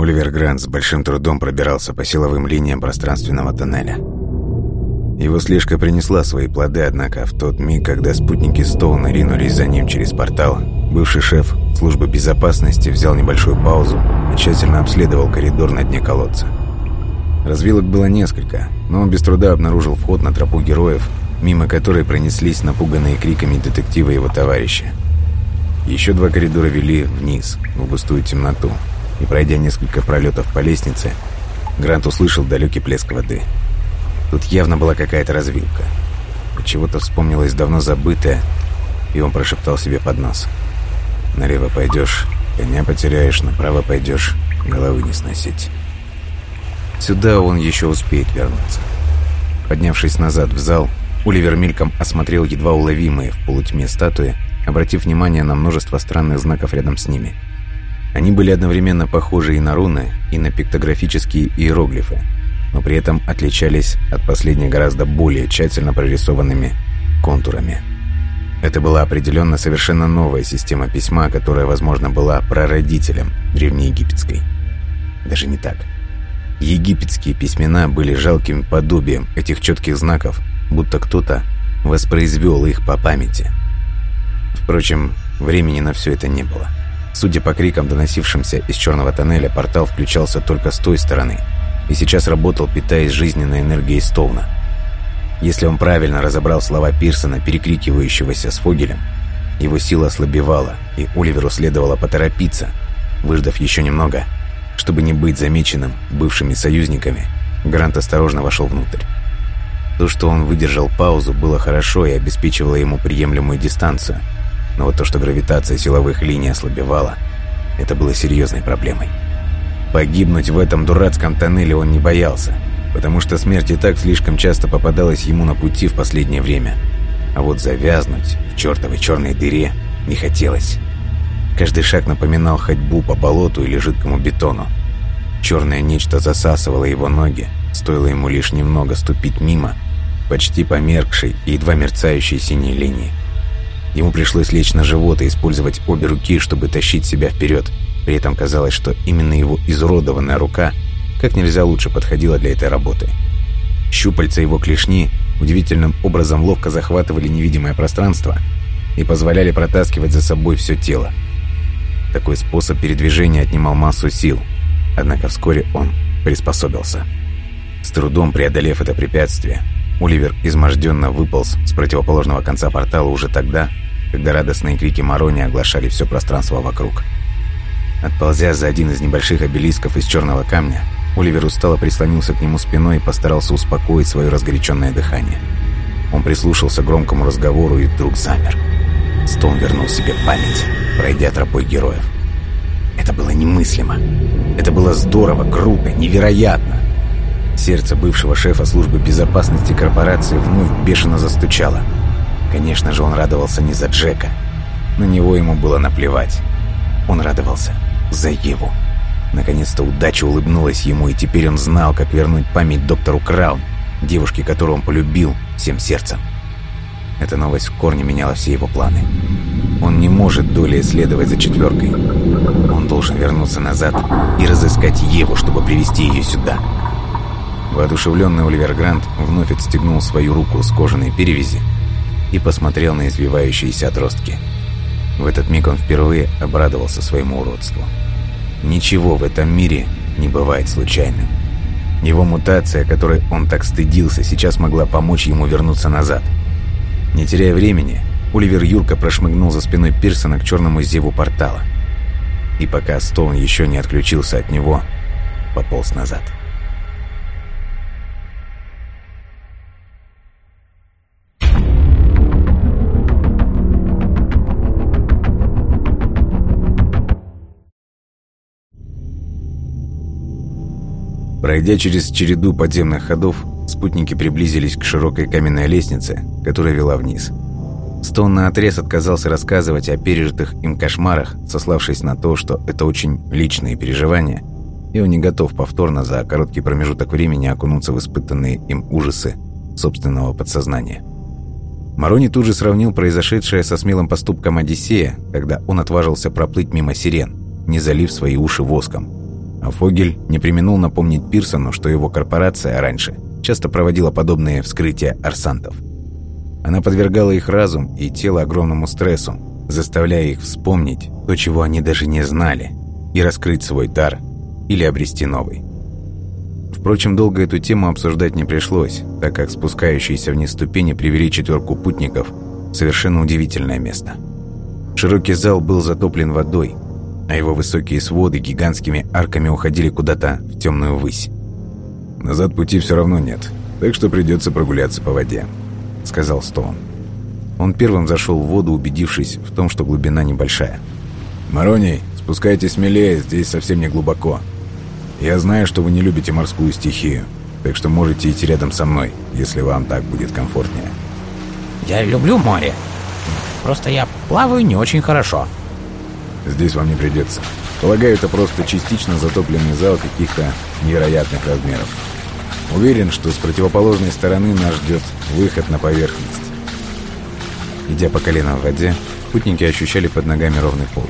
Оливер Грант с большим трудом пробирался по силовым линиям пространственного тоннеля. Его слежка принесла свои плоды, однако в тот миг, когда спутники Стоуна ринулись за ним через портал, бывший шеф службы безопасности взял небольшую паузу и тщательно обследовал коридор на дне колодца. Развилок было несколько, но он без труда обнаружил вход на тропу героев, мимо которой пронеслись напуганные криками детектива и его товарища. Еще два коридора вели вниз, в густую темноту, и, пройдя несколько пролетов по лестнице, Грант услышал далекий плеск воды. Тут явно была какая-то развилка. Чего-то вспомнилось давно забытое, и он прошептал себе под нос. «Налево пойдешь, коня потеряешь, направо пойдешь, головы не сносить». Сюда он еще успеет вернуться. Поднявшись назад в зал, Оливер мельком осмотрел едва уловимые в полутьме статуи, обратив внимание на множество странных знаков рядом с ними. Они были одновременно похожи и на руны, и на пиктографические иероглифы, но при этом отличались от последних гораздо более тщательно прорисованными контурами. Это была определенно совершенно новая система письма, которая, возможно, была прародителем древнеегипетской. Даже не так. Египетские письмена были жалким подобием этих четких знаков, будто кто-то воспроизвел их по памяти. Впрочем, времени на все это не было. Судя по крикам, доносившимся из черного тоннеля, портал включался только с той стороны и сейчас работал, питаясь жизненной энергией Стоуна. Если он правильно разобрал слова Пирсона, перекрикивающегося с Фогелем, его сила ослабевала, и Оливеру следовало поторопиться. Выждав еще немного, чтобы не быть замеченным бывшими союзниками, Грант осторожно вошел внутрь. То, что он выдержал паузу, было хорошо и обеспечивало ему приемлемую дистанцию. Но вот то, что гравитация силовых линий ослабевала, это было серьезной проблемой. Погибнуть в этом дурацком тоннеле он не боялся, потому что смерть и так слишком часто попадалась ему на пути в последнее время. А вот завязнуть в чертовой черной дыре не хотелось. Каждый шаг напоминал ходьбу по болоту или жидкому бетону. Черное нечто засасывало его ноги, стоило ему лишь немного ступить мимо, почти померкшей и едва мерцающей синей линии. Ему пришлось лечь на живот и использовать обе руки, чтобы тащить себя вперед. При этом казалось, что именно его изуродованная рука как нельзя лучше подходила для этой работы. Щупальца его клешни удивительным образом ловко захватывали невидимое пространство и позволяли протаскивать за собой все тело. Такой способ передвижения отнимал массу сил, однако вскоре он приспособился. С трудом преодолев это препятствие, Оливер изможденно выполз с противоположного конца портала уже тогда, когда радостные крики Марони оглашали все пространство вокруг. Отползя за один из небольших обелисков из черного камня, Оливер устало прислонился к нему спиной и постарался успокоить свое разгоряченное дыхание. Он прислушался к громкому разговору и вдруг замер. Стоун вернул себе память, пройдя тропой героев. Это было немыслимо. Это было здорово, круто, невероятно. Сердце бывшего шефа службы безопасности корпорации вновь бешено застучало. Конечно же, он радовался не за Джека. На него ему было наплевать. Он радовался за Еву. Наконец-то удача улыбнулась ему, и теперь он знал, как вернуть память доктору Краун, девушке, которую он полюбил всем сердцем. Эта новость в корне меняла все его планы. Он не может долей следовать за четверкой. Он должен вернуться назад и разыскать Еву, чтобы привести ее сюда. Воодушевленный Оливер Грант вновь отстегнул свою руку с кожаной перевязи и посмотрел на извивающиеся отростки. В этот миг он впервые обрадовался своему уродству. Ничего в этом мире не бывает случайным. Его мутация, которой он так стыдился, сейчас могла помочь ему вернуться назад – не теряя времени, Оливер Юрка прошмыгнул за спиной Пирсона к черному зеву портала. И пока Стоун еще не отключился от него, пополз назад. Пройдя через череду подземных ходов, спутники приблизились к широкой каменной лестнице, которая вела вниз. Стоун наотрез отказался рассказывать о пережитых им кошмарах, сославшись на то, что это очень личные переживания, и он не готов повторно за короткий промежуток времени окунуться в испытанные им ужасы собственного подсознания. Марони тут же сравнил произошедшее со смелым поступком Одиссея, когда он отважился проплыть мимо сирен, не залив свои уши воском. А Фогель не применул напомнить Пирсону, что его корпорация раньше часто проводила подобные вскрытия арсантов. Она подвергала их разум и тело огромному стрессу, заставляя их вспомнить то, чего они даже не знали, и раскрыть свой дар или обрести новый. Впрочем, долго эту тему обсуждать не пришлось, так как спускающиеся вниз ступени привели четверку путников в совершенно удивительное место. Широкий зал был затоплен водой, а его высокие своды гигантскими арками уходили куда-то в темную высь. «Назад пути все равно нет, так что придется прогуляться по воде», — сказал Стоун. Он первым зашел в воду, убедившись в том, что глубина небольшая. «Мароний, спускайтесь смелее, здесь совсем не глубоко. Я знаю, что вы не любите морскую стихию, так что можете идти рядом со мной, если вам так будет комфортнее». «Я люблю море. Просто я плаваю не очень хорошо», Здесь вам не придется. Полагаю, это просто частично затопленный зал каких-то невероятных размеров. Уверен, что с противоположной стороны нас ждет выход на поверхность. Идя по колено в воде, путники ощущали под ногами ровный пол.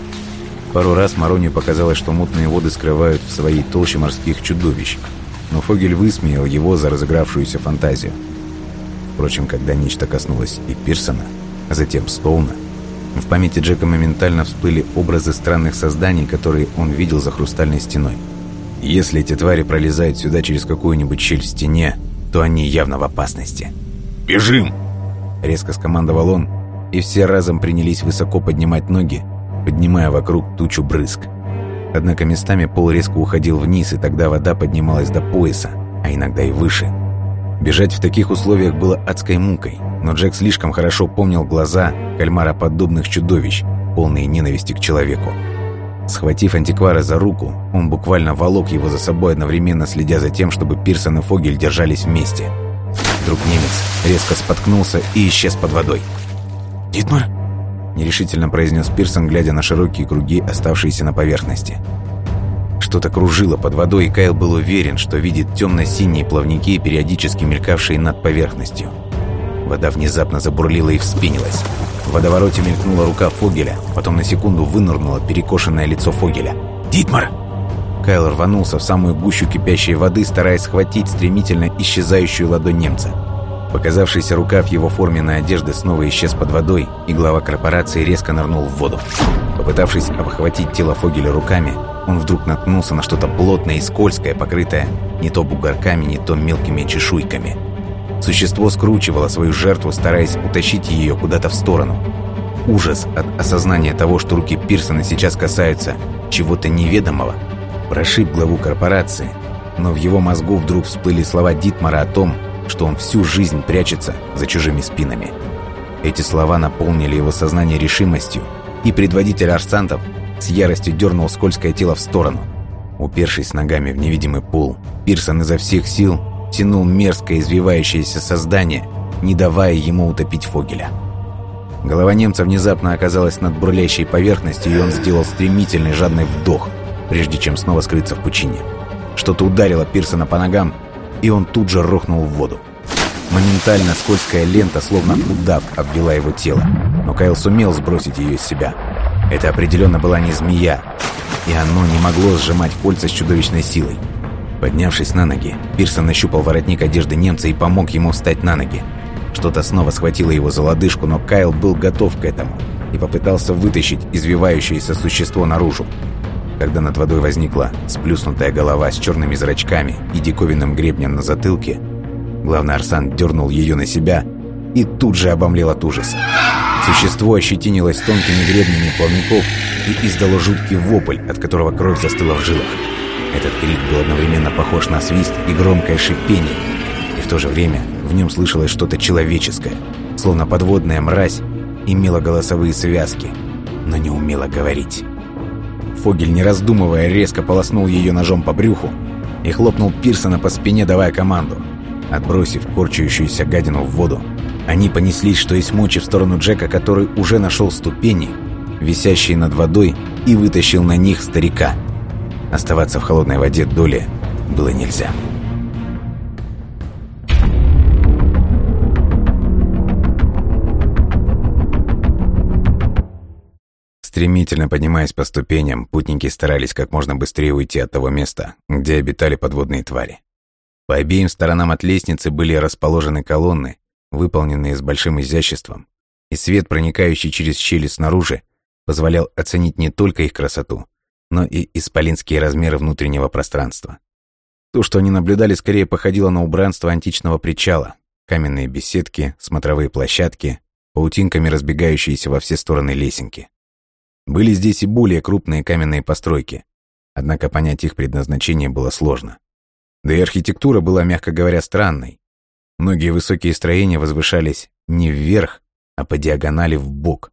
Пару раз Маронию показалось, что мутные воды скрывают в своей толще морских чудовищ, но Фогель высмеял его за разыгравшуюся фантазию. Впрочем, когда нечто коснулось и Пирсона, а затем Стоуна, в памяти Джека моментально всплыли образы странных созданий, которые он видел за хрустальной стеной. Если эти твари пролезают сюда через какую-нибудь щель в стене, то они явно в опасности. «Бежим!» Резко скомандовал он, и все разом принялись высоко поднимать ноги, поднимая вокруг тучу брызг. Однако местами пол резко уходил вниз, и тогда вода поднималась до пояса, а иногда и выше. Бежать в таких условиях было адской мукой, но Джек слишком хорошо помнил глаза кальмароподобных чудовищ, полные ненависти к человеку. Схватив антиквара за руку, он буквально волок его за собой, одновременно следя за тем, чтобы Пирсон и Фогель держались вместе. Вдруг немец резко споткнулся и исчез под водой. «Дитмар?» – нерешительно произнес Пирсон, глядя на широкие круги, оставшиеся на поверхности. Что-то кружило под водой, и Кайл был уверен, что видит темно-синие плавники, периодически мелькавшие над поверхностью. Вода внезапно забурлила и вспенилась. В водовороте мелькнула рука Фогеля, потом на секунду вынырнуло перекошенное лицо Фогеля. «Дитмар!» Кайл рванулся в самую гущу кипящей воды, стараясь схватить стремительно исчезающую ладонь немца. Показавшийся рукав его форменной одежды снова исчез под водой, и глава корпорации резко нырнул в воду. Попытавшись обхватить тело Фогеля руками, он вдруг наткнулся на что-то плотное и скользкое, покрытое не то бугорками, не то мелкими чешуйками. Существо скручивало свою жертву, стараясь утащить ее куда-то в сторону. Ужас от осознания того, что руки Пирсона сейчас касаются чего-то неведомого, прошиб главу корпорации, но в его мозгу вдруг всплыли слова Дитмара о том, что он всю жизнь прячется за чужими спинами. Эти слова наполнили его сознание решимостью, и предводитель арсантов с яростью дернул скользкое тело в сторону. Упершись ногами в невидимый пол, Пирсон изо всех сил тянул мерзкое извивающееся создание, не давая ему утопить Фогеля. Голова немца внезапно оказалась над бурлящей поверхностью, и он сделал стремительный жадный вдох, прежде чем снова скрыться в пучине. Что-то ударило Пирсона по ногам, и он тут же рухнул в воду. Моментально скользкая лента, словно удав, обвела его тело, но Кайл сумел сбросить ее из себя. Это определенно была не змея, и оно не могло сжимать кольца с чудовищной силой. Поднявшись на ноги, Пирсон нащупал воротник одежды немца и помог ему встать на ноги. Что-то снова схватило его за лодыжку, но Кайл был готов к этому и попытался вытащить извивающееся существо наружу. Когда над водой возникла сплюснутая голова с черными зрачками и диковинным гребнем на затылке, главный Арсан дернул ее на себя и тут же обомлел от ужаса. Существо ощетинилось тонкими гребнями плавников и издало жуткий вопль, от которого кровь застыла в жилах. Этот крик был одновременно похож на свист и громкое шипение, и в то же время в нем слышалось что-то человеческое, словно подводная мразь имела голосовые связки, но не умела говорить. Фогель, не раздумывая, резко полоснул ее ножом по брюху и хлопнул Пирсона по спине, давая команду. Отбросив корчающуюся гадину в воду, они понеслись, что есть мочи, в сторону Джека, который уже нашел ступени, висящие над водой, и вытащил на них старика – Оставаться в холодной воде доли было нельзя. Стремительно поднимаясь по ступеням, путники старались как можно быстрее уйти от того места, где обитали подводные твари. По обеим сторонам от лестницы были расположены колонны, выполненные с большим изяществом, и свет, проникающий через щели снаружи, позволял оценить не только их красоту, но и исполинские размеры внутреннего пространства. То, что они наблюдали, скорее походило на убранство античного причала, каменные беседки, смотровые площадки, паутинками разбегающиеся во все стороны лесенки. Были здесь и более крупные каменные постройки, однако понять их предназначение было сложно. Да и архитектура была, мягко говоря, странной. Многие высокие строения возвышались не вверх, а по диагонали в бок.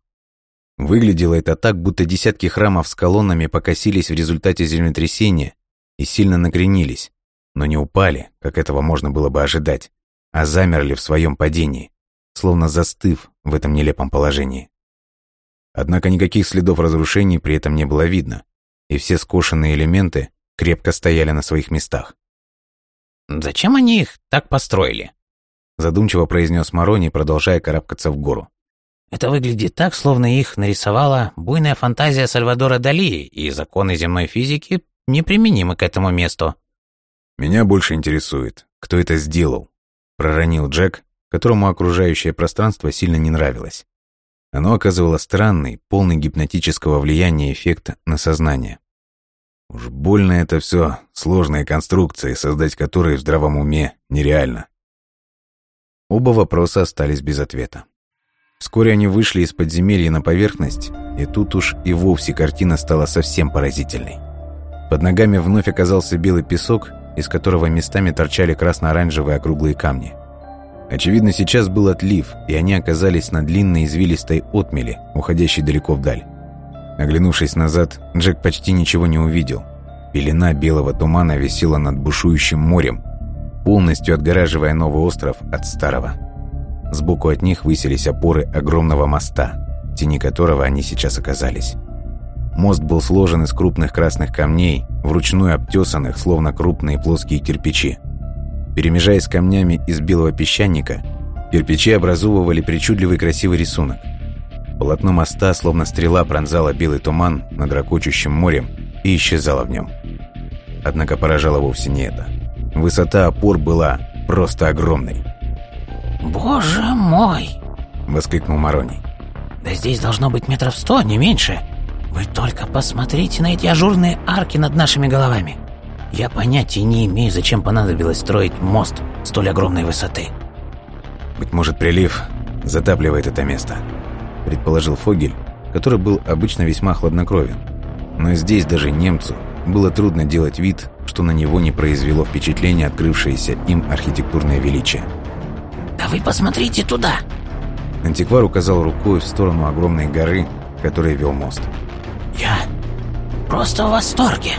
Выглядело это так, будто десятки храмов с колоннами покосились в результате землетрясения и сильно накренились, но не упали, как этого можно было бы ожидать, а замерли в своем падении, словно застыв в этом нелепом положении. Однако никаких следов разрушений при этом не было видно, и все скошенные элементы крепко стояли на своих местах. «Зачем они их так построили?» Задумчиво произнес Марони, продолжая карабкаться в гору. «Это выглядит так, словно их нарисовала буйная фантазия Сальвадора Дали, и законы земной физики неприменимы к этому месту». «Меня больше интересует, кто это сделал», — проронил Джек, которому окружающее пространство сильно не нравилось. Оно оказывало странный, полный гипнотического влияния эффект на сознание. Уж больно это все сложные конструкции, создать которые в здравом уме нереально. Оба вопроса остались без ответа. Вскоре они вышли из подземелья на поверхность, и тут уж и вовсе картина стала совсем поразительной. Под ногами вновь оказался белый песок, из которого местами торчали красно-оранжевые округлые камни – Очевидно, сейчас был отлив, и они оказались на длинной извилистой отмели, уходящей далеко вдаль. Оглянувшись назад, Джек почти ничего не увидел. Пелена белого тумана висела над бушующим морем, полностью отгораживая новый остров от старого. Сбоку от них высились опоры огромного моста, тени которого они сейчас оказались. Мост был сложен из крупных красных камней, вручную обтесанных, словно крупные плоские кирпичи. Перемежаясь камнями из белого песчаника, кирпичи образовывали причудливый красивый рисунок. Полотно моста, словно стрела, пронзало белый туман над ракочущим морем и исчезало в нем. Однако поражало вовсе не это. Высота опор была просто огромной. «Боже мой!» — воскликнул Мароний. «Да здесь должно быть метров сто, не меньше. Вы только посмотрите на эти ажурные арки над нашими головами. Я понятия не имею, зачем понадобилось строить мост столь огромной высоты. «Быть может, прилив затапливает это место», — предположил Фогель, который был обычно весьма хладнокровен. Но здесь даже немцу было трудно делать вид, что на него не произвело впечатление открывшееся им архитектурное величие. «Да вы посмотрите туда!» Антиквар указал рукой в сторону огромной горы, которая вел мост. «Я просто в восторге!»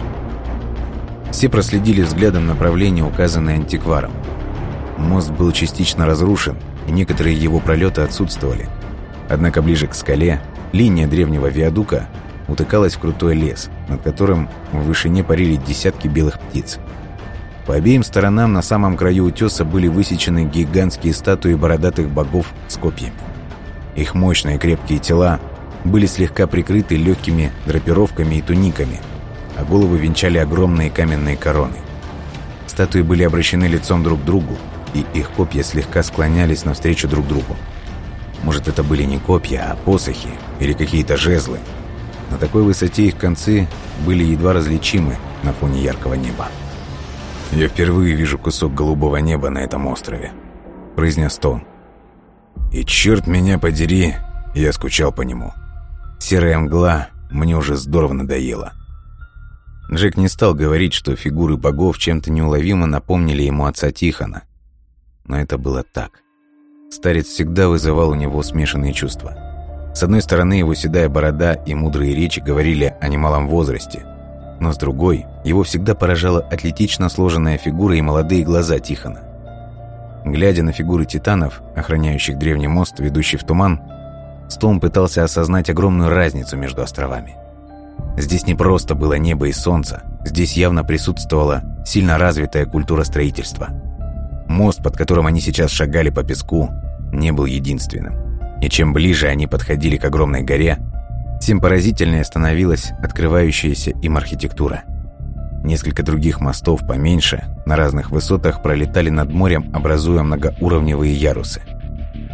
Все проследили взглядом направление, указанное антикваром. Мост был частично разрушен, и некоторые его пролеты отсутствовали. Однако ближе к скале линия древнего виадука утыкалась в крутой лес, над которым в вышине парили десятки белых птиц. По обеим сторонам на самом краю утеса были высечены гигантские статуи бородатых богов с копьями. Их мощные крепкие тела были слегка прикрыты легкими драпировками и туниками – а головы венчали огромные каменные короны. Статуи были обращены лицом друг к другу, и их копья слегка склонялись навстречу друг другу. Может, это были не копья, а посохи или какие-то жезлы. На такой высоте их концы были едва различимы на фоне яркого неба. «Я впервые вижу кусок голубого неба на этом острове», — произнес Тон. «И черт меня подери, я скучал по нему. Серая мгла мне уже здорово надоела». Джек не стал говорить, что фигуры богов чем-то неуловимо напомнили ему отца Тихона. Но это было так. Старец всегда вызывал у него смешанные чувства. С одной стороны, его седая борода и мудрые речи говорили о немалом возрасте, но с другой, его всегда поражала атлетично сложенная фигура и молодые глаза Тихона. Глядя на фигуры титанов, охраняющих древний мост, ведущий в туман, Стоун пытался осознать огромную разницу между островами – Здесь не просто было небо и солнце, здесь явно присутствовала сильно развитая культура строительства. Мост, под которым они сейчас шагали по песку, не был единственным. И чем ближе они подходили к огромной горе, Тем поразительнее становилась открывающаяся им архитектура. Несколько других мостов поменьше, на разных высотах пролетали над морем, образуя многоуровневые ярусы.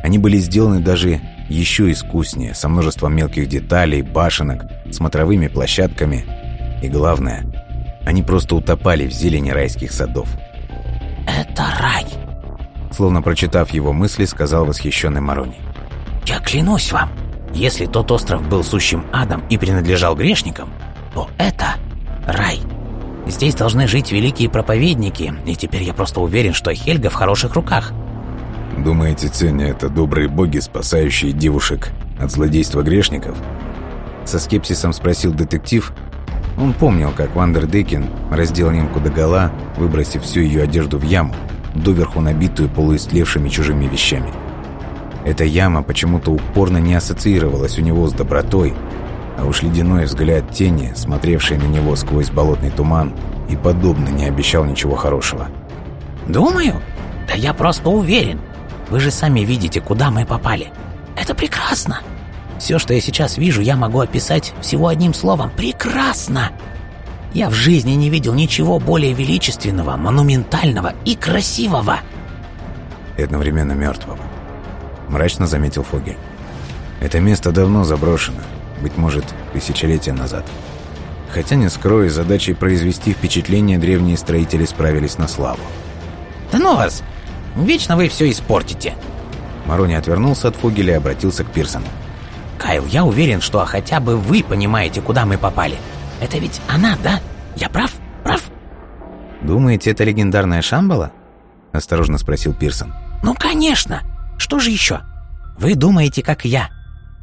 Они были сделаны даже еще искуснее, со множеством мелких деталей, башенок, смотровыми площадками. И главное, они просто утопали в зелени райских садов. «Это рай!» Словно прочитав его мысли, сказал восхищенный Марони. «Я клянусь вам, если тот остров был сущим адом и принадлежал грешникам, то это рай. Здесь должны жить великие проповедники, и теперь я просто уверен, что Хельга в хороших руках». «Думаете, Ценя — это добрые боги, спасающие девушек от злодейства грешников?» Со скепсисом спросил детектив, он помнил, как Вандер Декин раздел немку догола, выбросив всю ее одежду в яму, доверху набитую полуистлевшими чужими вещами. Эта яма почему-то упорно не ассоциировалась у него с добротой, а уж ледяной взгляд тени, смотревший на него сквозь болотный туман, и подобно не обещал ничего хорошего. «Думаю? Да я просто уверен. Вы же сами видите, куда мы попали. Это прекрасно!» Все, что я сейчас вижу, я могу описать всего одним словом «прекрасно». Я в жизни не видел ничего более величественного, монументального и красивого. И одновременно мертвого. Мрачно заметил Фогель. Это место давно заброшено, быть может, тысячелетия назад. Хотя, не скрою, задачей произвести впечатление древние строители справились на славу. «Да ну вас! Вечно вы все испортите!» Марони отвернулся от Фогеля и обратился к Пирсону. Кайл, я уверен, что хотя бы вы понимаете, куда мы попали. Это ведь она, да? Я прав? Прав? Думаете, это легендарная Шамбала? Осторожно спросил Пирсон. Ну, конечно. Что же еще? Вы думаете, как я.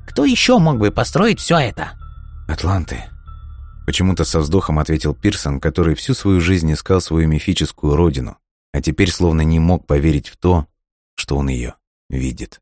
Кто еще мог бы построить все это? Атланты. Почему-то со вздохом ответил Пирсон, который всю свою жизнь искал свою мифическую родину, а теперь словно не мог поверить в то, что он ее видит.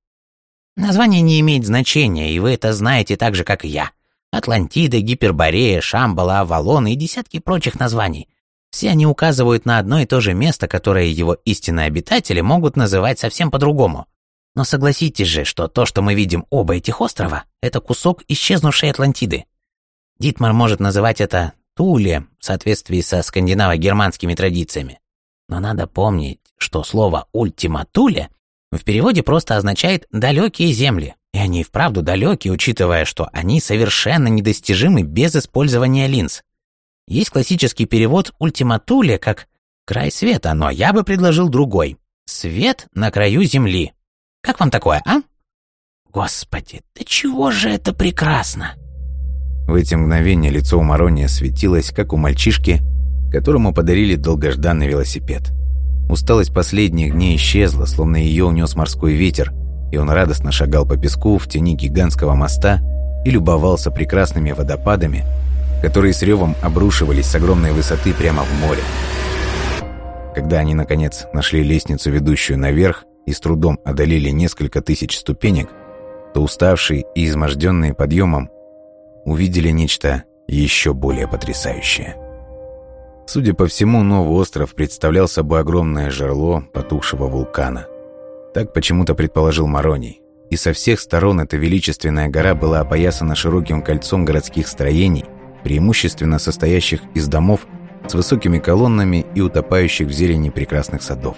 Название не имеет значения, и вы это знаете так же, как и я. Атлантида, Гиперборея, Шамбала, Авалон и десятки прочих названий. Все они указывают на одно и то же место, которое его истинные обитатели могут называть совсем по-другому. Но согласитесь же, что то, что мы видим оба этих острова, это кусок исчезнувшей Атлантиды. Дитмар может называть это Туле в соответствии со скандинаво-германскими традициями. Но надо помнить, что слово «ультима Туле» в переводе просто означает «далекие земли». И они вправду далекие, учитывая, что они совершенно недостижимы без использования линз. Есть классический перевод «ультиматуле» как «край света», но я бы предложил другой. «Свет на краю земли». Как вам такое, а? Господи, да чего же это прекрасно! В эти мгновения лицо у Марония светилось, как у мальчишки, которому подарили долгожданный велосипед. Усталость последних дней исчезла, словно ее унес морской ветер, и он радостно шагал по песку в тени гигантского моста и любовался прекрасными водопадами, которые с ревом обрушивались с огромной высоты прямо в море. Когда они, наконец, нашли лестницу, ведущую наверх, и с трудом одолели несколько тысяч ступенек, то уставшие и изможденные подъемом увидели нечто еще более потрясающее. Судя по всему, новый остров представлял собой огромное жерло потухшего вулкана. Так почему-то предположил Мароний. И со всех сторон эта величественная гора была опоясана широким кольцом городских строений, преимущественно состоящих из домов с высокими колоннами и утопающих в зелени прекрасных садов.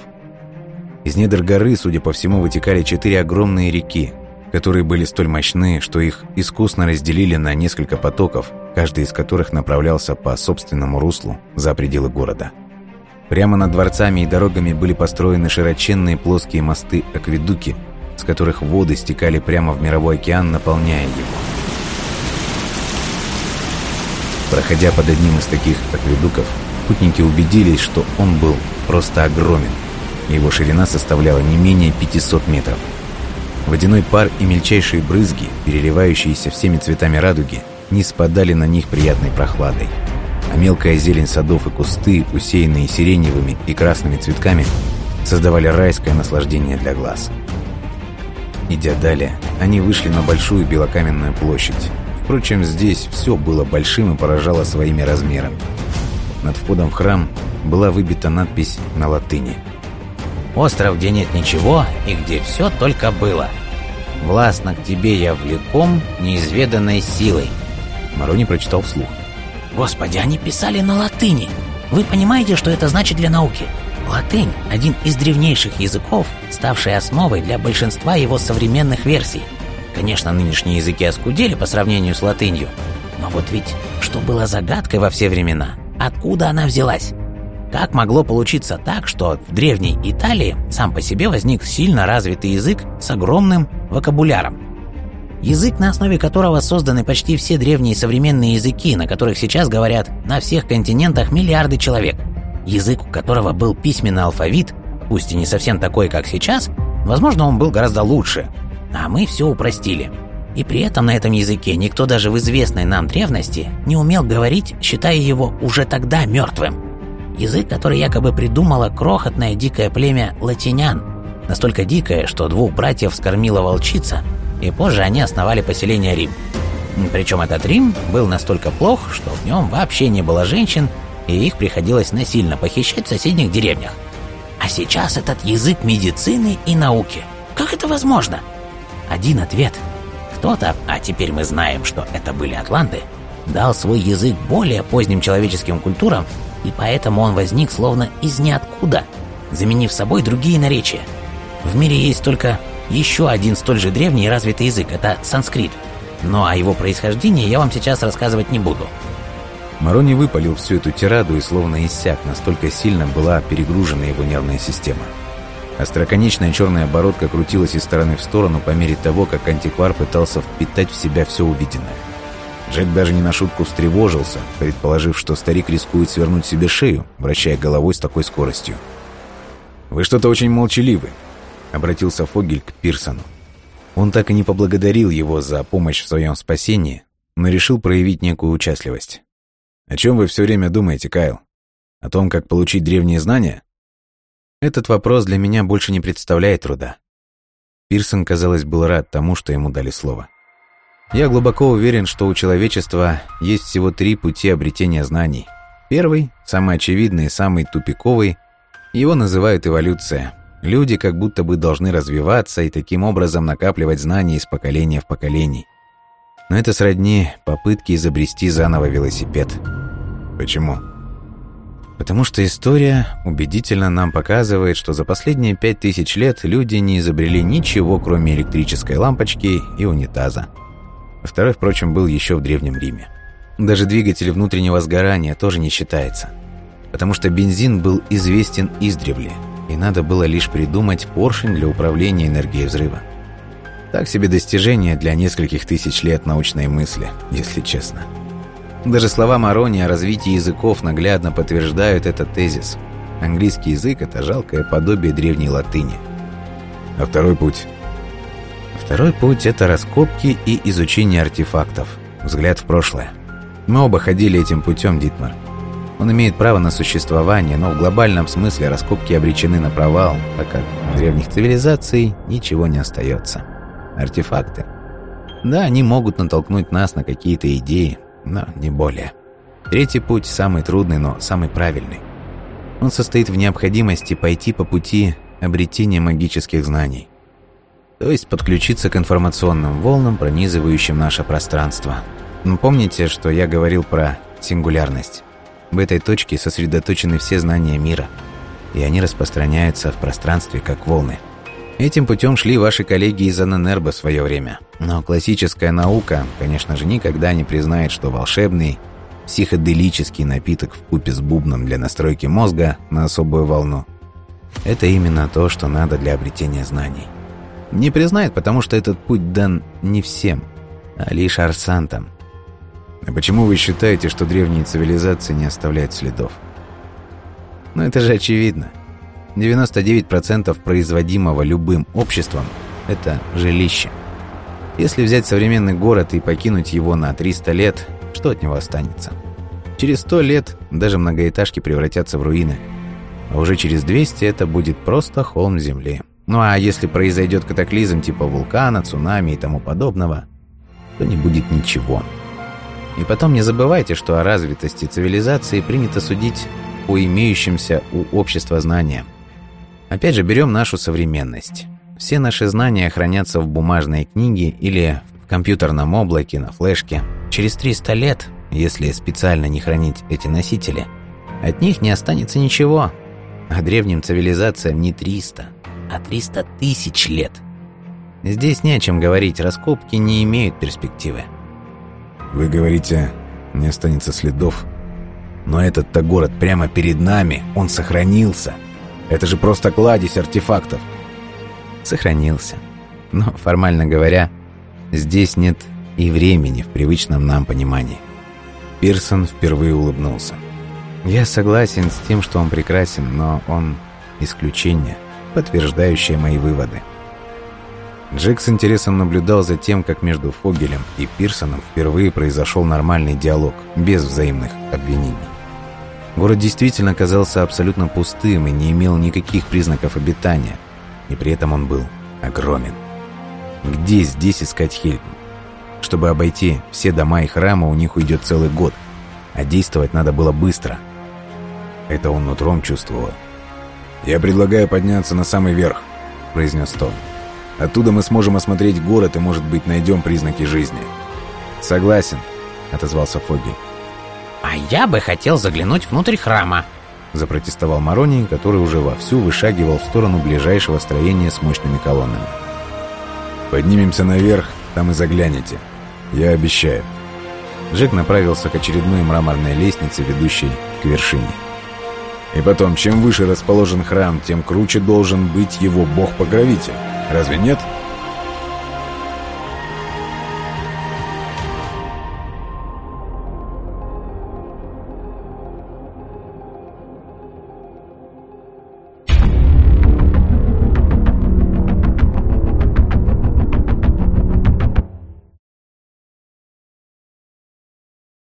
Из недр горы, судя по всему, вытекали четыре огромные реки, которые были столь мощны, что их искусно разделили на несколько потоков, каждый из которых направлялся по собственному руслу за пределы города. Прямо над дворцами и дорогами были построены широченные плоские мосты-акведуки, с которых воды стекали прямо в мировой океан, наполняя его. Проходя под одним из таких акведуков, путники убедились, что он был просто огромен. Его ширина составляла не менее 500 метров. Водяной пар и мельчайшие брызги, переливающиеся всеми цветами радуги, не спадали на них приятной прохладой. А мелкая зелень садов и кусты, усеянные сиреневыми и красными цветками, создавали райское наслаждение для глаз. Идя далее, они вышли на большую белокаменную площадь. Впрочем, здесь все было большим и поражало своими размерами. Над входом в храм была выбита надпись на латыни. «Остров, где нет ничего и где все только было. Властно к тебе я влеком неизведанной силой. Марони прочитал вслух. Господи, они писали на латыни. Вы понимаете, что это значит для науки? Латынь – один из древнейших языков, ставший основой для большинства его современных версий. Конечно, нынешние языки оскудели по сравнению с латынью, но вот ведь что было загадкой во все времена? Откуда она взялась? Как могло получиться так, что в древней Италии сам по себе возник сильно развитый язык с огромным вокабуляром? Язык, на основе которого созданы почти все древние современные языки, на которых сейчас говорят на всех континентах миллиарды человек. Язык, у которого был письменный алфавит, пусть и не совсем такой, как сейчас, возможно, он был гораздо лучше. А мы все упростили. И при этом на этом языке никто даже в известной нам древности не умел говорить, считая его уже тогда мертвым. Язык, который якобы придумало крохотное дикое племя латинян, настолько дикое, что двух братьев скормила волчица, и позже они основали поселение Рим. Причем этот Рим был настолько плох, что в нем вообще не было женщин, и их приходилось насильно похищать в соседних деревнях. А сейчас этот язык медицины и науки. Как это возможно? Один ответ. Кто-то, а теперь мы знаем, что это были атланты, дал свой язык более поздним человеческим культурам и поэтому он возник словно из ниоткуда, заменив собой другие наречия. В мире есть только еще один столь же древний и развитый язык – это санскрит. Но о его происхождении я вам сейчас рассказывать не буду. Марони выпалил всю эту тираду и словно иссяк, настолько сильно была перегружена его нервная система. Остроконечная черная оборотка крутилась из стороны в сторону по мере того, как антиквар пытался впитать в себя все увиденное. Джек даже не на шутку встревожился, предположив, что старик рискует свернуть себе шею, вращая головой с такой скоростью. «Вы что-то очень молчаливы», — обратился Фогель к Пирсону. Он так и не поблагодарил его за помощь в своем спасении, но решил проявить некую участливость. «О чем вы все время думаете, Кайл? О том, как получить древние знания?» Этот вопрос для меня больше не представляет труда. Пирсон, казалось, был рад тому, что ему дали слово. Я глубоко уверен, что у человечества есть всего три пути обретения знаний. Первый, самый очевидный и самый тупиковый, его называют эволюция. Люди как будто бы должны развиваться и таким образом накапливать знания из поколения в поколение. Но это сродни попытке изобрести заново велосипед. Почему? Потому что история убедительно нам показывает, что за последние пять тысяч лет люди не изобрели ничего, кроме электрической лампочки и унитаза. Второй, впрочем, был еще в Древнем Риме. Даже двигатель внутреннего сгорания тоже не считается. Потому что бензин был известен издревле, и надо было лишь придумать поршень для управления энергией взрыва. Так себе достижение для нескольких тысяч лет научной мысли, если честно. Даже слова Марони о развитии языков наглядно подтверждают этот тезис. Английский язык – это жалкое подобие древней латыни. А второй путь – Второй путь – это раскопки и изучение артефактов. Взгляд в прошлое. Мы оба ходили этим путем, Дитмар. Он имеет право на существование, но в глобальном смысле раскопки обречены на провал, так как у древних цивилизаций ничего не остается. Артефакты. Да, они могут натолкнуть нас на какие-то идеи, но не более. Третий путь самый трудный, но самый правильный. Он состоит в необходимости пойти по пути обретения магических знаний то есть подключиться к информационным волнам, пронизывающим наше пространство. Помните, что я говорил про сингулярность? В этой точке сосредоточены все знания мира, и они распространяются в пространстве как волны. Этим путем шли ваши коллеги из Аненербо в свое время. Но классическая наука, конечно же, никогда не признает, что волшебный, психоделический напиток в купе с бубном для настройки мозга на особую волну – это именно то, что надо для обретения знаний. Не признает, потому что этот путь дан не всем, а лишь арсантам. А почему вы считаете, что древние цивилизации не оставляют следов? Ну это же очевидно. 99% производимого любым обществом – это жилище. Если взять современный город и покинуть его на 300 лет, что от него останется? Через 100 лет даже многоэтажки превратятся в руины. А уже через 200 это будет просто холм земли. Ну а если произойдет катаклизм типа вулкана, цунами и тому подобного, то не будет ничего. И потом не забывайте, что о развитости цивилизации принято судить по имеющимся у общества знаниям. Опять же, берем нашу современность. Все наши знания хранятся в бумажной книге или в компьютерном облаке, на флешке. через 300 лет, если специально не хранить эти носители, от них не останется ничего. А древним цивилизациям не 300, а 300 тысяч лет. Здесь не о чем говорить, раскопки не имеют перспективы. Вы говорите, не останется следов. Но этот-то город прямо перед нами, он сохранился. Это же просто кладезь артефактов. Сохранился. Но, формально говоря, здесь нет и времени в привычном нам понимании. Пирсон впервые улыбнулся. Я согласен с тем, что он прекрасен, но он исключение, подтверждающее мои выводы. Джек с интересом наблюдал за тем, как между Фогелем и Пирсоном впервые произошел нормальный диалог, без взаимных обвинений. Город действительно казался абсолютно пустым и не имел никаких признаков обитания, и при этом он был огромен. Где здесь искать Хельгу? Чтобы обойти все дома и храмы, у них уйдет целый год, а действовать надо было быстро. Это он нутром чувствовал. «Я предлагаю подняться на самый верх», — произнес Том. Оттуда мы сможем осмотреть город и, может быть, найдем признаки жизни». «Согласен», — отозвался Фогель. «А я бы хотел заглянуть внутрь храма», — запротестовал Мароний, который уже вовсю вышагивал в сторону ближайшего строения с мощными колоннами. «Поднимемся наверх, там и заглянете. Я обещаю». Джек направился к очередной мраморной лестнице, ведущей к вершине. И потом, чем выше расположен храм, тем круче должен быть его бог-покровитель. Разве нет?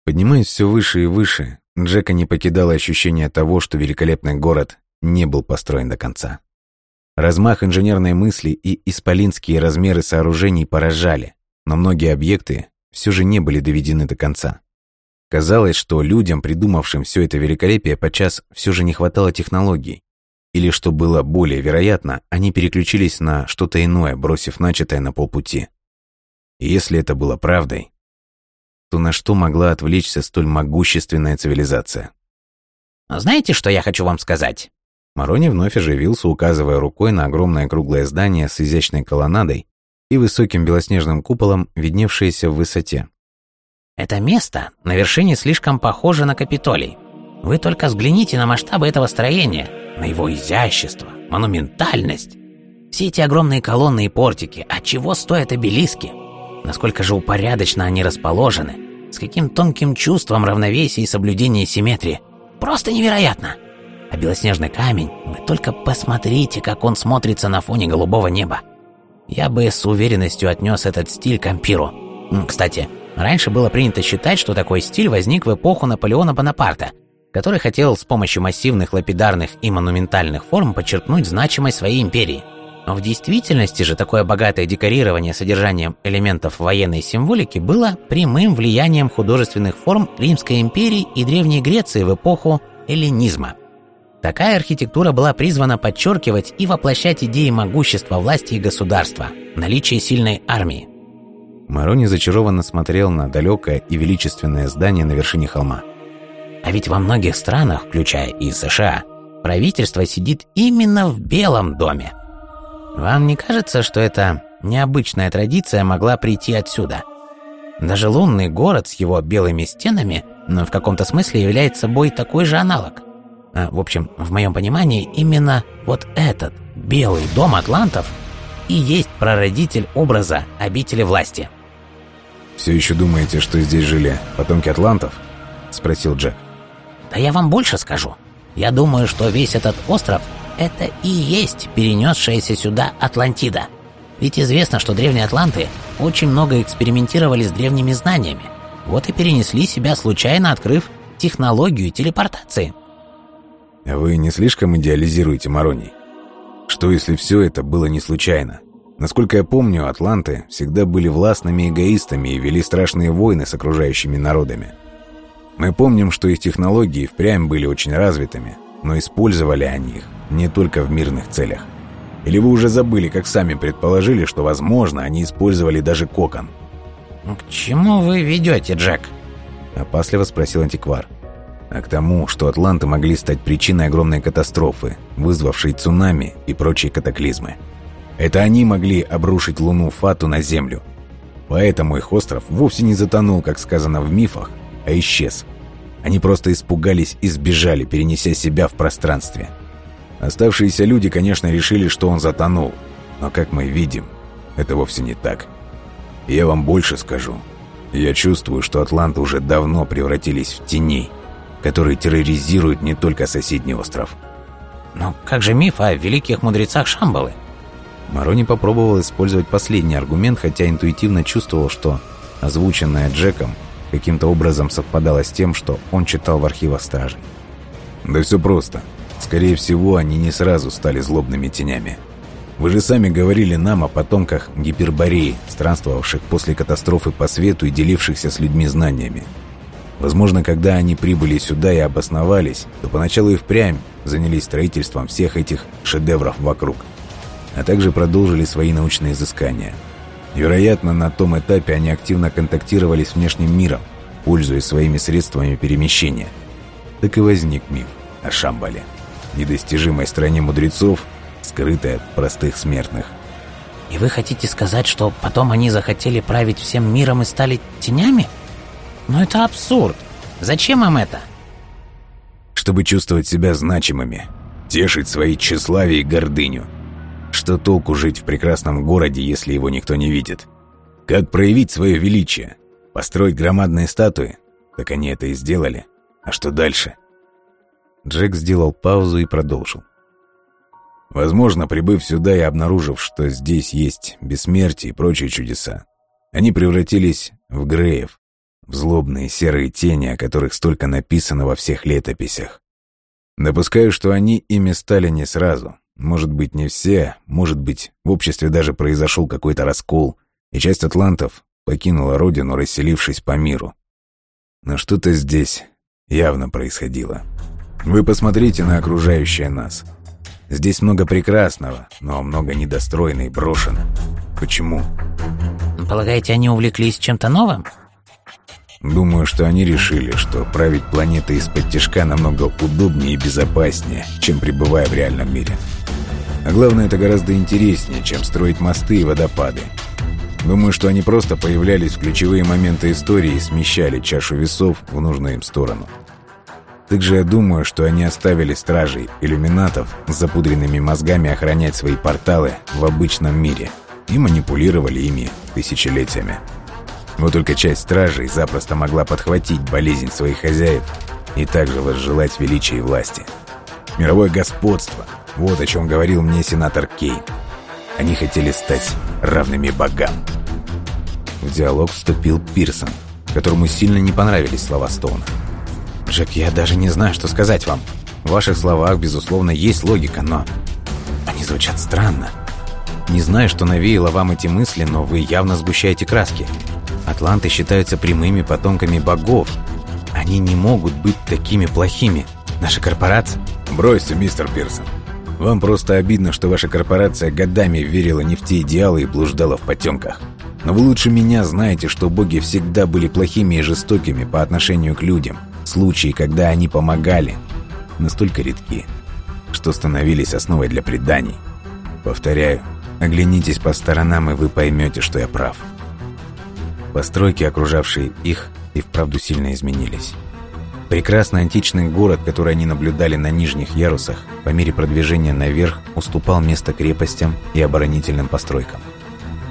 Поднимаясь все выше и выше, Джека не покидало ощущение того, что великолепный город не был построен до конца. Размах инженерной мысли и исполинские размеры сооружений поражали, но многие объекты все же не были доведены до конца. Казалось, что людям, придумавшим все это великолепие, подчас все же не хватало технологий. Или, что было более вероятно, они переключились на что-то иное, бросив начатое на полпути. И если это было правдой, то на что могла отвлечься столь могущественная цивилизация? «Знаете, что я хочу вам сказать?» Марони вновь оживился, указывая рукой на огромное круглое здание с изящной колоннадой и высоким белоснежным куполом, видневшееся в высоте. «Это место на вершине слишком похоже на Капитолий. Вы только взгляните на масштабы этого строения, на его изящество, монументальность. Все эти огромные колонны и портики, от чего стоят обелиски? Насколько же упорядочно они расположены, с каким тонким чувством равновесия и соблюдения симметрии. Просто невероятно!» А белоснежный камень, вы только посмотрите, как он смотрится на фоне голубого неба. Я бы с уверенностью отнес этот стиль к ампиру. Кстати, раньше было принято считать, что такой стиль возник в эпоху Наполеона Бонапарта, который хотел с помощью массивных лапидарных и монументальных форм подчеркнуть значимость своей империи. Но в действительности же такое богатое декорирование содержанием элементов военной символики было прямым влиянием художественных форм Римской империи и Древней Греции в эпоху эллинизма – Такая архитектура была призвана подчеркивать и воплощать идеи могущества власти и государства, наличие сильной армии. Марони зачарованно смотрел на далекое и величественное здание на вершине холма. А ведь во многих странах, включая и США, правительство сидит именно в Белом доме. Вам не кажется, что эта необычная традиция могла прийти отсюда? Даже лунный город с его белыми стенами ну, в каком-то смысле является собой такой же аналог. А, в общем, в моем понимании, именно вот этот белый дом атлантов и есть прародитель образа обители власти. «Все еще думаете, что здесь жили потомки атлантов?» — спросил Джек. «Да я вам больше скажу. Я думаю, что весь этот остров — это и есть перенесшаяся сюда Атлантида. Ведь известно, что древние атланты очень много экспериментировали с древними знаниями. Вот и перенесли себя, случайно открыв технологию телепортации». Вы не слишком идеализируете Мароний? Что если все это было не случайно? Насколько я помню, атланты всегда были властными эгоистами и вели страшные войны с окружающими народами. Мы помним, что их технологии впрямь были очень развитыми, но использовали они их не только в мирных целях. Или вы уже забыли, как сами предположили, что, возможно, они использовали даже кокон? «К чему вы ведете, Джек?» Опасливо спросил антиквар. А к тому, что атланты могли стать причиной огромной катастрофы, вызвавшей цунами и прочие катаклизмы. Это они могли обрушить луну Фату на Землю. Поэтому их остров вовсе не затонул, как сказано в мифах, а исчез. Они просто испугались и сбежали, перенеся себя в пространстве. Оставшиеся люди, конечно, решили, что он затонул. Но, как мы видим, это вовсе не так. Я вам больше скажу. Я чувствую, что атланты уже давно превратились в теней, которые терроризируют не только соседний остров. Но как же миф о великих мудрецах Шамбалы? Марони попробовал использовать последний аргумент, хотя интуитивно чувствовал, что озвученное Джеком каким-то образом совпадало с тем, что он читал в архивах стражей. Да все просто. Скорее всего, они не сразу стали злобными тенями. Вы же сами говорили нам о потомках Гипербореи, странствовавших после катастрофы по свету и делившихся с людьми знаниями. Возможно, когда они прибыли сюда и обосновались, то поначалу и впрямь занялись строительством всех этих шедевров вокруг, а также продолжили свои научные изыскания. Вероятно, на том этапе они активно контактировали с внешним миром, пользуясь своими средствами перемещения. Так и возник миф о Шамбале, недостижимой стране мудрецов, скрытой от простых смертных. И вы хотите сказать, что потом они захотели править всем миром и стали тенями? Но это абсурд. Зачем им это? Чтобы чувствовать себя значимыми, тешить свои тщеславие и гордыню. Что толку жить в прекрасном городе, если его никто не видит? Как проявить свое величие? Построить громадные статуи? Так они это и сделали. А что дальше? Джек сделал паузу и продолжил. Возможно, прибыв сюда и обнаружив, что здесь есть бессмертие и прочие чудеса, они превратились в Греев, в злобные серые тени, о которых столько написано во всех летописях. Допускаю, что они ими стали не сразу. Может быть, не все, может быть, в обществе даже произошел какой-то раскол, и часть атлантов покинула родину, расселившись по миру. Но что-то здесь явно происходило. Вы посмотрите на окружающее нас. Здесь много прекрасного, но много недостроено и брошено. Почему? Полагаете, они увлеклись чем-то новым? Думаю, что они решили, что править планетой из-под тяжка намного удобнее и безопаснее, чем пребывая в реальном мире. А главное, это гораздо интереснее, чем строить мосты и водопады. Думаю, что они просто появлялись в ключевые моменты истории и смещали чашу весов в нужную им сторону. Также я думаю, что они оставили стражей, иллюминатов с запудренными мозгами охранять свои порталы в обычном мире и манипулировали ими тысячелетиями. Вот только часть стражей запросто могла подхватить болезнь своих хозяев и также возжелать величия и власти. Мировое господство – вот о чем говорил мне сенатор Кейн. Они хотели стать равными богам. В диалог вступил Пирсон, которому сильно не понравились слова Стоуна. «Джек, я даже не знаю, что сказать вам. В ваших словах, безусловно, есть логика, но они звучат странно. Не знаю, что навеяло вам эти мысли, но вы явно сгущаете краски. Атланты считаются прямыми потомками богов. Они не могут быть такими плохими. Наша корпорация... Бросьте, мистер Пирсон. Вам просто обидно, что ваша корпорация годами верила не в те идеалы и блуждала в потемках. Но вы лучше меня знаете, что боги всегда были плохими и жестокими по отношению к людям. Случаи, когда они помогали, настолько редки, что становились основой для преданий. Повторяю, оглянитесь по сторонам, и вы поймете, что я прав. Постройки, окружавшие их, и вправду сильно изменились. Прекрасный античный город, который они наблюдали на нижних ярусах, по мере продвижения наверх уступал место крепостям и оборонительным постройкам.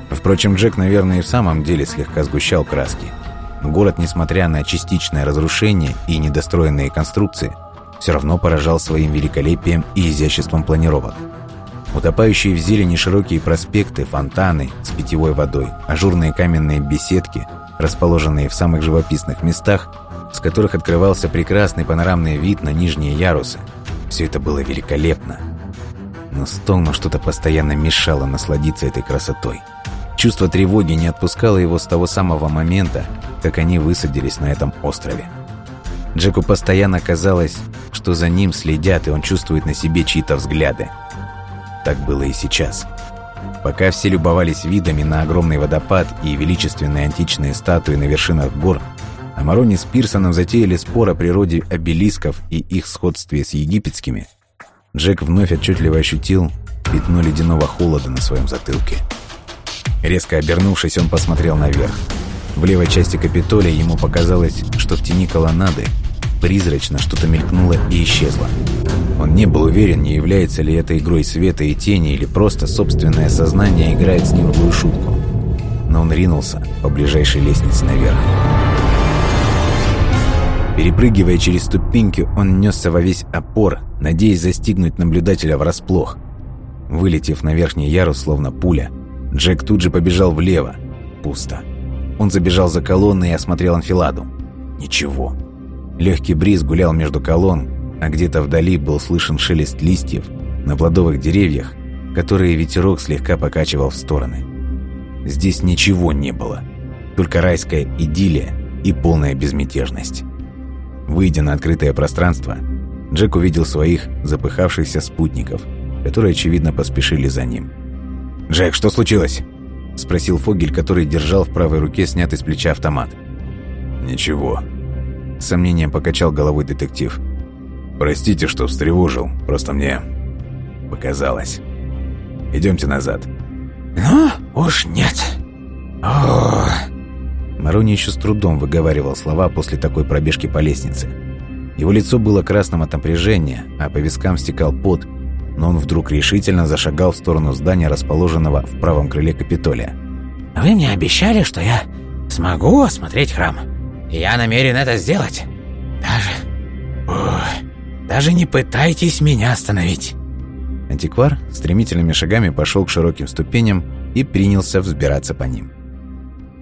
Впрочем, Джек, наверное, и в самом деле слегка сгущал краски. Город, несмотря на частичное разрушение и недостроенные конструкции, все равно поражал своим великолепием и изяществом планировок. Утопающие в зелени широкие проспекты, фонтаны с питьевой водой, ажурные каменные беседки, расположенные в самых живописных местах, с которых открывался прекрасный панорамный вид на нижние ярусы. Все это было великолепно. Но Стоуну что-то постоянно мешало насладиться этой красотой. Чувство тревоги не отпускало его с того самого момента, как они высадились на этом острове. Джеку постоянно казалось, что за ним следят, и он чувствует на себе чьи-то взгляды. Так было и сейчас. Пока все любовались видами на огромный водопад и величественные античные статуи на вершинах гор, Амарони с Пирсоном затеяли спор о природе обелисков и их сходстве с египетскими, Джек вновь отчетливо ощутил пятно ледяного холода на своем затылке. Резко обернувшись, он посмотрел наверх. В левой части Капитолия ему показалось, что в тени колоннады призрачно что-то мелькнуло и исчезло. Он не был уверен, не является ли это игрой света и тени, или просто собственное сознание играет с ним злую шутку. Но он ринулся по ближайшей лестнице наверх. Перепрыгивая через ступеньки, он несся во весь опор, надеясь застигнуть наблюдателя врасплох. Вылетев на верхний ярус, словно пуля, Джек тут же побежал влево. Пусто. Он забежал за колонной и осмотрел анфиладу. Ничего. Легкий бриз гулял между колонн, а где-то вдали был слышен шелест листьев на плодовых деревьях, которые ветерок слегка покачивал в стороны. Здесь ничего не было, только райская идиллия и полная безмятежность. Выйдя на открытое пространство, Джек увидел своих запыхавшихся спутников, которые, очевидно, поспешили за ним. «Джек, что случилось?» – спросил Фогель, который держал в правой руке снятый с плеча автомат. «Ничего», – с сомнением покачал головой детектив. «Простите, что встревожил, просто мне показалось. Идемте назад». «Ну, уж нет. О, Марони еще с трудом выговаривал слова после такой пробежки по лестнице. Его лицо было красным от напряжения, а по вискам стекал пот, но он вдруг решительно зашагал в сторону здания, расположенного в правом крыле Капитолия. «Вы мне обещали, что я смогу осмотреть храм. Я намерен это сделать. Даже... Ох, даже не пытайтесь меня остановить». Антиквар стремительными шагами пошел к широким ступеням и принялся взбираться по ним.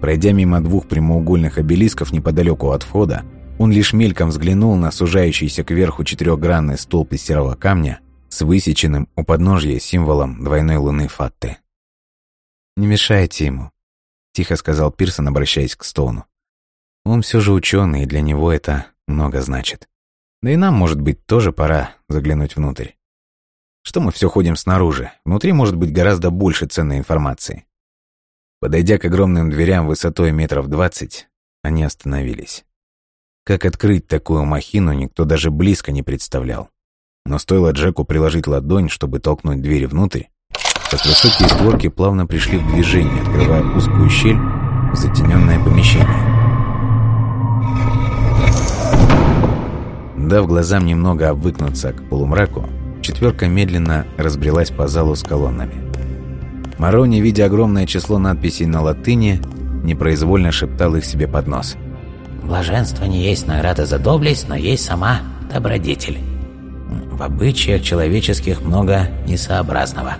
Пройдя мимо двух прямоугольных обелисков неподалеку от входа, он лишь мельком взглянул на сужающийся кверху четырехгранный столб из серого камня с высеченным у подножья символом двойной луны Фатты. «Не мешайте ему», — тихо сказал Пирсон, обращаясь к Стоуну. «Он все же ученый, и для него это много значит. Да и нам, может быть, тоже пора заглянуть внутрь. Что мы все ходим снаружи? Внутри может быть гораздо больше ценной информации. Подойдя к огромным дверям высотой метров двадцать, они остановились. Как открыть такую махину, никто даже близко не представлял. Но стоило Джеку приложить ладонь, чтобы толкнуть двери внутрь, как высокие створки плавно пришли в движение, открывая узкую щель в затененное помещение. Дав глазам немного обвыкнуться к полумраку, четверка медленно разбрелась по залу с колоннами. Марони, видя огромное число надписей на латыни, непроизвольно шептал их себе под нос. «Блаженство не есть награда за доблесть, но есть сама добродетель. В обычаях человеческих много несообразного.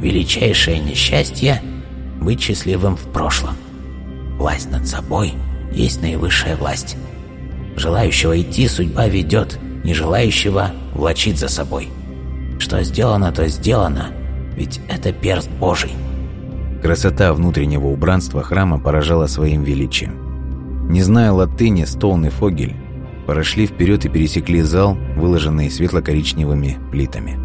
Величайшее несчастье – быть счастливым в прошлом. Власть над собой есть наивысшая власть. Желающего идти судьба ведет, не желающего влачит за собой. Что сделано, то сделано – ведь это перст Божий. Красота внутреннего убранства храма поражала своим величием. Не зная латыни, Стоун и Фогель прошли вперед и пересекли зал, выложенный светло-коричневыми плитами.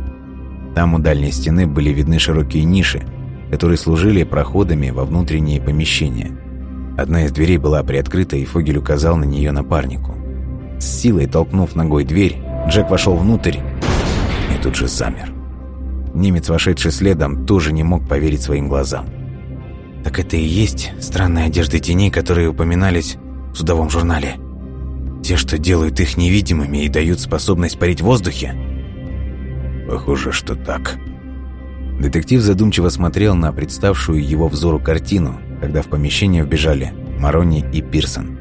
Там у дальней стены были видны широкие ниши, которые служили проходами во внутренние помещения. Одна из дверей была приоткрыта, и Фогель указал на нее напарнику. С силой толкнув ногой дверь, Джек вошел внутрь и тут же замер. Немец, вошедший следом, тоже не мог поверить своим глазам. Так это и есть странные одежды теней, которые упоминались в судовом журнале. Те, что делают их невидимыми и дают способность парить в воздухе? Похоже, что так. Детектив задумчиво смотрел на представшую его взору картину, когда в помещение вбежали Марони и Пирсон.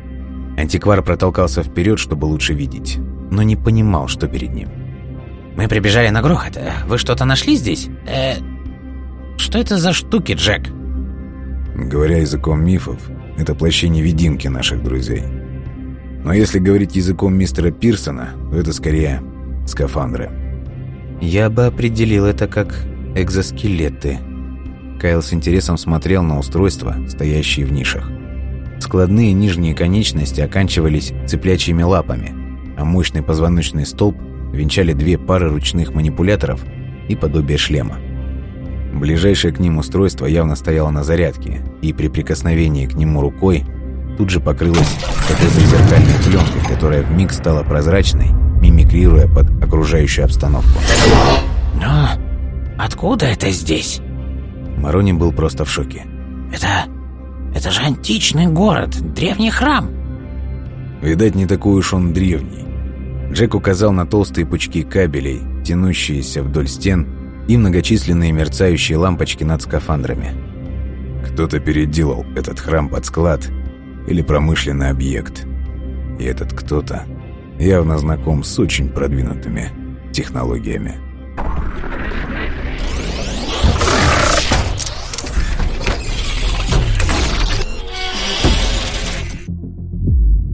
Антиквар протолкался вперед, чтобы лучше видеть, но не понимал, что перед ним. Мы прибежали на грохот. Э, вы что-то нашли здесь? Э, что это за штуки, Джек? Говоря языком мифов, это плащи-невидимки наших друзей. Но если говорить языком мистера Пирсона, то это скорее скафандры. Я бы определил это как экзоскелеты. Кайл с интересом смотрел на устройства, стоящие в нишах. Складные нижние конечности оканчивались цеплячьими лапами, а мощный позвоночный столб венчали две пары ручных манипуляторов и подобие шлема. Ближайшее к ним устройство явно стояло на зарядке, и при прикосновении к нему рукой тут же покрылось какой-то зеркальной пленкой, которая вмиг стала прозрачной, мимикрируя под окружающую обстановку. «Но откуда это здесь?» Марони был просто в шоке. «Это... это же античный город, древний храм!» Видать, не такой уж он древний. Джек указал на толстые пучки кабелей, тянущиеся вдоль стен, и многочисленные мерцающие лампочки над скафандрами. Кто-то переделал этот храм под склад или промышленный объект. И этот кто-то явно знаком с очень продвинутыми технологиями.